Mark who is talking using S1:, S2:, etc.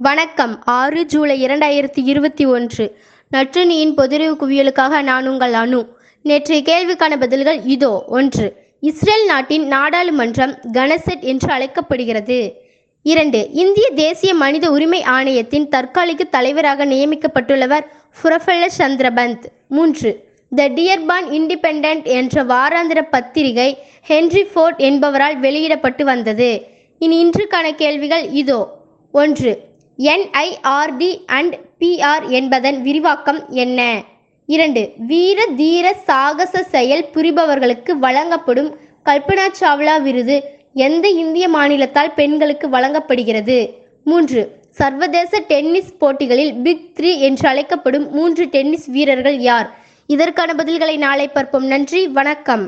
S1: வணக்கம். ஆறு ஜூலை இரண்டாயிரத்தி இருபத்தி ஒன்று. நற்றினியின் பொதிரிவு குவியலுக்காக நான் உங்கள் அணு நேற்றைய கேள்விக்கான பதில்கள் இதோ. ஒன்று. இஸ்ரேல் நாட்டின் நாடாளுமன்றம் கனசெட் என்று அழைக்கப்படுகிறது. இரண்டு. இந்திய தேசிய மனித உரிமை ஆணையத்தின் தற்காலிக தலைவராக நியமிக்கப்பட்டுள்ளவர் புரஃபெல்ல சந்திரபந்த். மூன்று. த டியர்பான் இண்டிபெண்டன்ட் என்ற வாராந்திர பத்திரிகை ஹென்றி ஃபோர்ட் என்பவரால் வெளியிடப்பட்டு வந்தது. இனி இன்றுக்கான கேள்விகள் இதோ. ஒன்று. என்ஐஆர்டி அண்ட் பிஆர் என்பதன் விரிவாக்கம் என்ன? இரண்டு வீர தீர சாகச செயல் புரிபவர்களுக்கு வழங்கப்படும் கல்பனா சாவ்லா விருது எந்த இந்திய மாநிலத்தால் பெண்களுக்கு வழங்கப்படுகிறது? மூன்று சர்வதேச டென்னிஸ் போட்டிகளில் பிக் த்ரீ என்று அழைக்கப்படும் மூன்று டென்னிஸ் வீரர்கள் யார்? இதற்கான பதில்களை நாளை பார்ப்போம். நன்றி வணக்கம்.